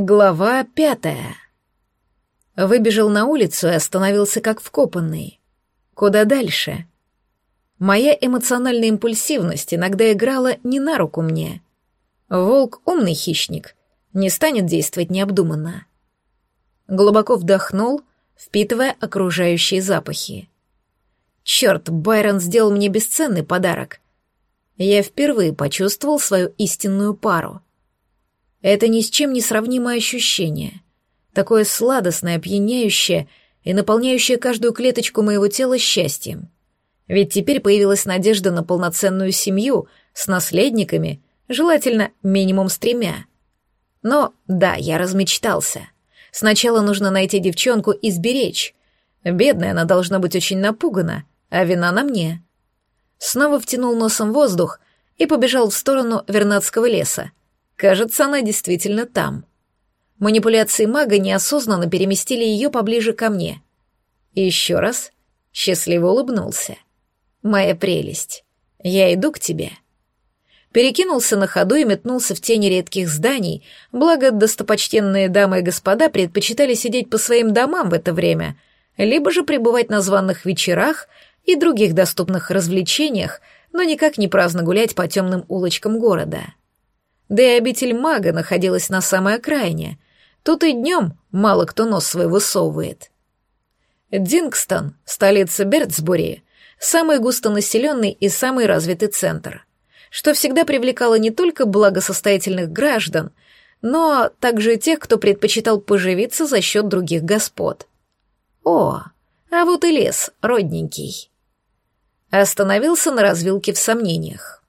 Глава пятая. Выбежал на улицу и остановился как вкопанный. Куда дальше? Моя эмоциональная импульсивность иногда играла не на руку мне. Волк — умный хищник, не станет действовать необдуманно. Глубоко вдохнул, впитывая окружающие запахи. Черт, Байрон сделал мне бесценный подарок. Я впервые почувствовал свою истинную пару — это ни с чем не сравнимое ощущение. Такое сладостное, опьяняющее и наполняющее каждую клеточку моего тела счастьем. Ведь теперь появилась надежда на полноценную семью с наследниками, желательно минимум с тремя. Но да, я размечтался. Сначала нужно найти девчонку и сберечь. Бедная она должна быть очень напугана, а вина на мне. Снова втянул носом воздух и побежал в сторону Вернадского леса, Кажется, она действительно там. Манипуляции мага неосознанно переместили ее поближе ко мне. И еще раз счастливо улыбнулся. «Моя прелесть, я иду к тебе». Перекинулся на ходу и метнулся в тени редких зданий, благо достопочтенные дамы и господа предпочитали сидеть по своим домам в это время, либо же пребывать на званных вечерах и других доступных развлечениях, но никак не праздно гулять по темным улочкам города. Да и обитель мага находилась на самой окраине. Тут и днем мало кто нос свой высовывает. Дингстон, столица Бертсбури, самый густонаселенный и самый развитый центр, что всегда привлекало не только благосостоятельных граждан, но также тех, кто предпочитал поживиться за счет других господ. О, а вот и лес, родненький. Остановился на развилке в сомнениях.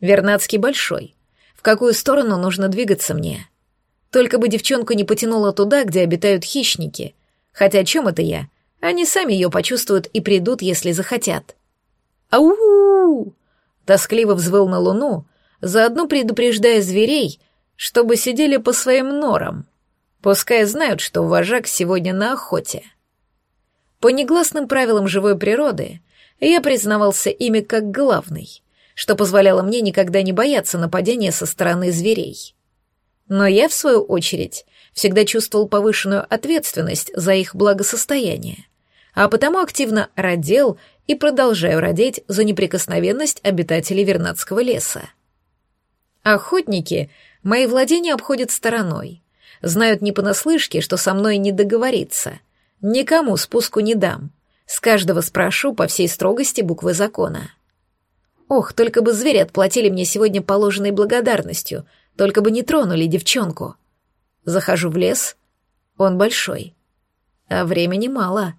Вернадский большой, в какую сторону нужно двигаться мне. Только бы девчонку не потянуло туда, где обитают хищники. Хотя о чем это я? Они сами ее почувствуют и придут, если захотят. «Ау!» — тоскливо взвыл на луну, заодно предупреждая зверей, чтобы сидели по своим норам. Пускай знают, что вожак сегодня на охоте. По негласным правилам живой природы я признавался ими как главный — что позволяло мне никогда не бояться нападения со стороны зверей. Но я, в свою очередь, всегда чувствовал повышенную ответственность за их благосостояние, а потому активно родил и продолжаю родить за неприкосновенность обитателей Вернадского леса. Охотники мои владения обходят стороной, знают не понаслышке, что со мной не договориться, никому спуску не дам, с каждого спрошу по всей строгости буквы закона. Ох, только бы звери отплатили мне сегодня положенной благодарностью, только бы не тронули девчонку. Захожу в лес. Он большой. А времени мало.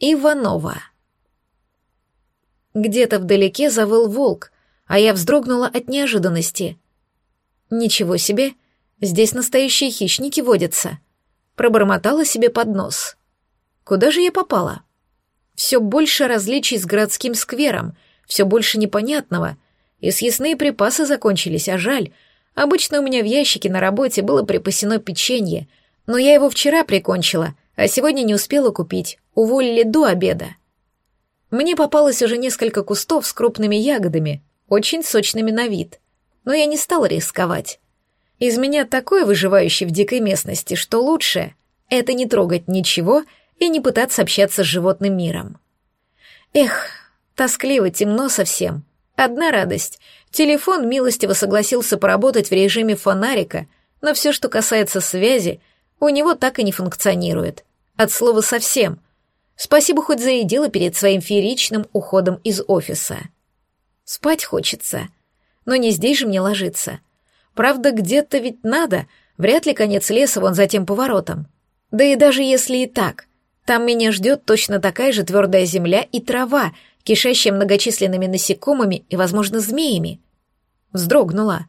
Иванова. Где-то вдалеке завыл волк, а я вздрогнула от неожиданности. «Ничего себе, здесь настоящие хищники водятся», пробормотала себе под нос. «Куда же я попала?» Все больше различий с городским сквером, все больше непонятного, и съестные припасы закончились, а жаль. Обычно у меня в ящике на работе было припасено печенье, но я его вчера прикончила, а сегодня не успела купить, уволили до обеда. Мне попалось уже несколько кустов с крупными ягодами, очень сочными на вид, но я не стала рисковать. Из меня такой выживающий в дикой местности, что лучше — это не трогать ничего и не пытаться общаться с животным миром. Эх, тоскливо, темно совсем. Одна радость. Телефон милостиво согласился поработать в режиме фонарика, но все, что касается связи, у него так и не функционирует. От слова совсем — Спасибо хоть заедила перед своим фееричным уходом из офиса. Спать хочется. Но не здесь же мне ложиться. Правда, где-то ведь надо. Вряд ли конец леса вон за тем поворотом. Да и даже если и так, там меня ждет точно такая же твердая земля и трава, кишащая многочисленными насекомыми и, возможно, змеями. Вздрогнула.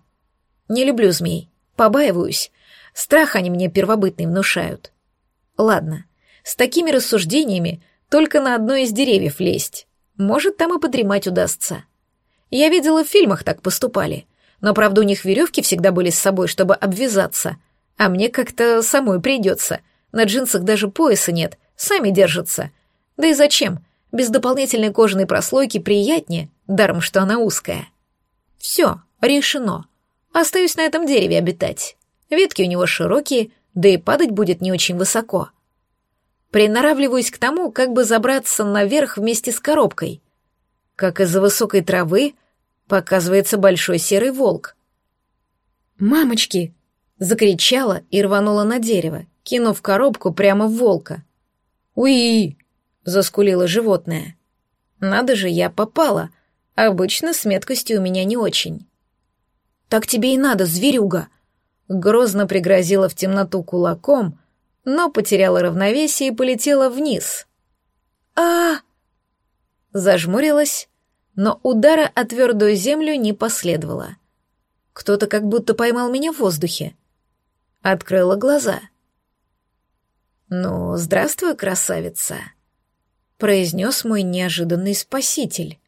Не люблю змей. Побаиваюсь. Страх они мне первобытный внушают. Ладно, с такими рассуждениями только на одно из деревьев лезть. Может, там и подремать удастся. Я видела в фильмах так поступали, но, правда, у них веревки всегда были с собой, чтобы обвязаться, А мне как-то самой придется. На джинсах даже пояса нет, сами держатся. Да и зачем? Без дополнительной кожаной прослойки приятнее, даром что она узкая. Все, решено. Остаюсь на этом дереве обитать. Ветки у него широкие, да и падать будет не очень высоко. Приноравливаюсь к тому, как бы забраться наверх вместе с коробкой. Как из-за высокой травы показывается большой серый волк. «Мамочки!» — закричала и рванула на дерево, кинув коробку прямо в волка. «Уи!» — заскулило животное. «Надо же, я попала. Обычно с меткостью у меня не очень». «Так тебе и надо, зверюга!» Грозно пригрозила в темноту кулаком, но потеряла равновесие и полетела вниз. а Зажмурилась, но удара о твердую землю не последовало. Кто-то как будто поймал меня в воздухе. Открыла глаза. «Ну, здравствуй, красавица», — произнес мой неожиданный спаситель.